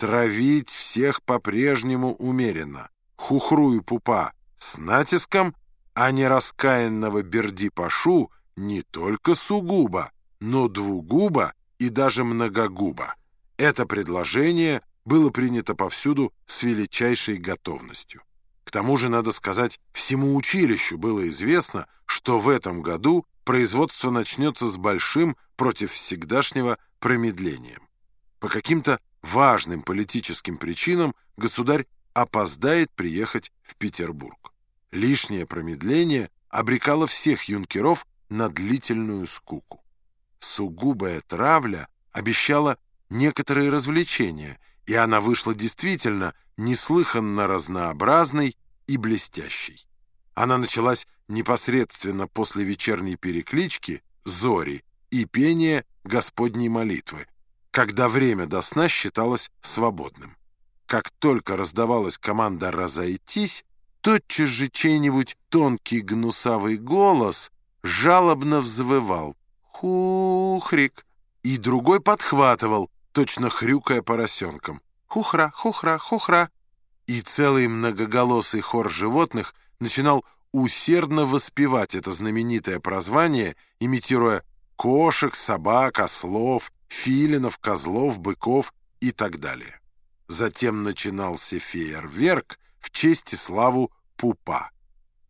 травить всех по-прежнему умеренно, хухру и пупа с натиском, а не раскаянного Берди-Пашу не только сугубо, но двугубо и даже многогубо. Это предложение было принято повсюду с величайшей готовностью. К тому же, надо сказать, всему училищу было известно, что в этом году производство начнется с большим против всегдашнего промедлением. По каким-то важным политическим причинам государь опоздает приехать в Петербург. Лишнее промедление обрекало всех юнкеров на длительную скуку. Сугубая травля обещала некоторые развлечения, и она вышла действительно неслыханно разнообразной и блестящей. Она началась непосредственно после вечерней переклички «Зори» и пения Господней молитвы, когда время до сна считалось свободным. Как только раздавалась команда «разойтись», тотчас же чей-нибудь тонкий гнусавый голос жалобно взвывал «Хухрик!» и другой подхватывал, точно хрюкая поросенком «Хухра, хухра, хухра!» и целый многоголосый хор животных начинал усердно воспевать это знаменитое прозвание, имитируя кошек, собак, ослов, филинов, козлов, быков и так далее. Затем начинался фейерверк в честь и славу Пупа.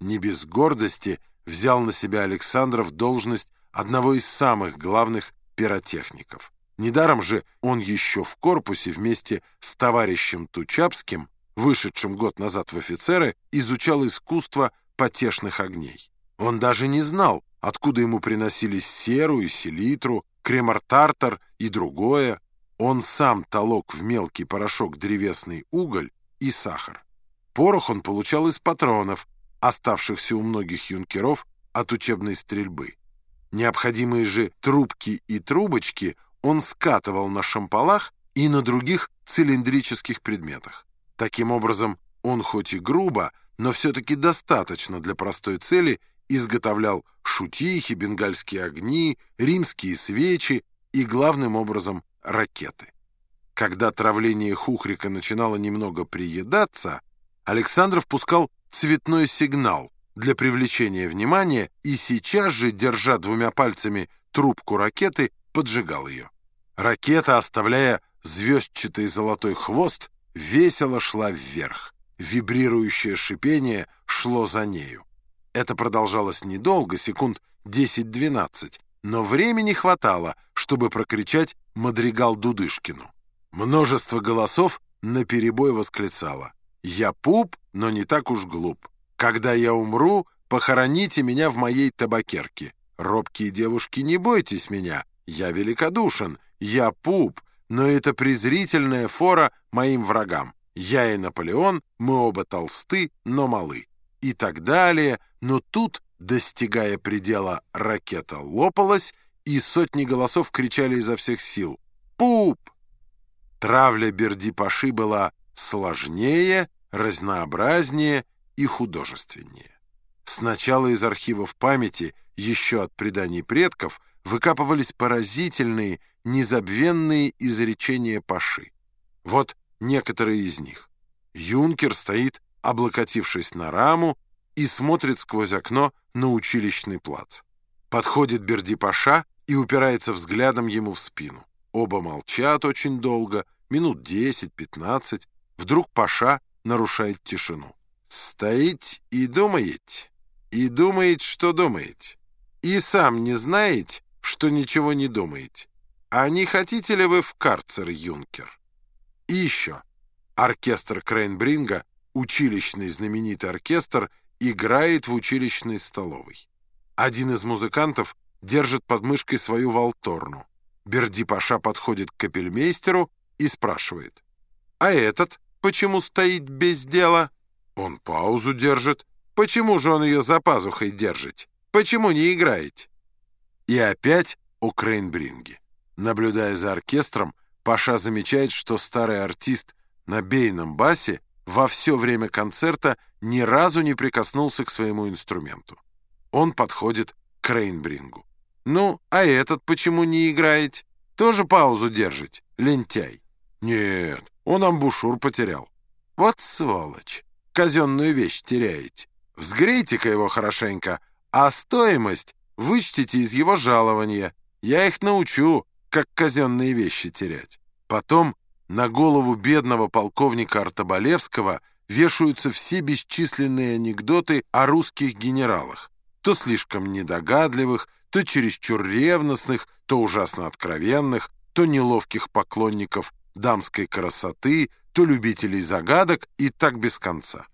Не без гордости взял на себя Александров должность одного из самых главных пиротехников. Недаром же он еще в корпусе вместе с товарищем Тучапским, вышедшим год назад в офицеры, изучал искусство потешных огней. Он даже не знал, откуда ему приносились серу и селитру, кремор-тартар и другое. Он сам толок в мелкий порошок древесный уголь и сахар. Порох он получал из патронов, оставшихся у многих юнкеров от учебной стрельбы. Необходимые же трубки и трубочки он скатывал на шампалах и на других цилиндрических предметах. Таким образом, он хоть и грубо, но все-таки достаточно для простой цели изготовлял шутихи, бенгальские огни, римские свечи и, главным образом, ракеты. Когда травление Хухрика начинало немного приедаться, Александров пускал цветной сигнал для привлечения внимания и сейчас же, держа двумя пальцами трубку ракеты, поджигал ее. Ракета, оставляя звездчатый золотой хвост, весело шла вверх. Вибрирующее шипение шло за нею. Это продолжалось недолго, секунд 10-12, но времени хватало, чтобы прокричать мадригал Дудышкину. Множество голосов наперебой восклицало «Я пуп, но не так уж глуп. Когда я умру, похороните меня в моей табакерке. Робкие девушки, не бойтесь меня, я великодушен, я пуп, но это презрительная фора моим врагам. Я и Наполеон, мы оба толсты, но малы» и так далее, но тут, достигая предела, ракета лопалась, и сотни голосов кричали изо всех сил «Пуп!». Травля Берди-Паши была сложнее, разнообразнее и художественнее. Сначала из архивов памяти, еще от преданий предков, выкапывались поразительные, незабвенные изречения Паши. Вот некоторые из них. Юнкер стоит облокотившись на раму, и смотрит сквозь окно на училищный плац. Подходит Берди-Паша и упирается взглядом ему в спину. Оба молчат очень долго, минут десять-пятнадцать. Вдруг Паша нарушает тишину. «Стоит и думает, и думает, что думает, и сам не знает, что ничего не думает. А не хотите ли вы в карцер, юнкер?» И еще. Оркестр Крейнбринга училищный знаменитый оркестр играет в училищной столовой. Один из музыкантов держит под мышкой свою валторну. Берди-паша подходит к капельмейстеру и спрашивает. «А этот почему стоит без дела?» Он паузу держит. «Почему же он ее за пазухой держит? Почему не играет?» И опять о Крейнбринге. Наблюдая за оркестром, Паша замечает, что старый артист на бейном басе во все время концерта ни разу не прикоснулся к своему инструменту. Он подходит к Рейнбрингу. «Ну, а этот почему не играет? Тоже паузу держит, лентяй». Нет, он амбушюр потерял. Вот сволочь, казенную вещь теряете. Взгрейте-ка его хорошенько, а стоимость вычтите из его жалования. Я их научу, как казенные вещи терять. Потом на голову бедного полковника Артобалевского вешаются все бесчисленные анекдоты о русских генералах, то слишком недогадливых, то чересчур ревностных, то ужасно откровенных, то неловких поклонников дамской красоты, то любителей загадок и так без конца.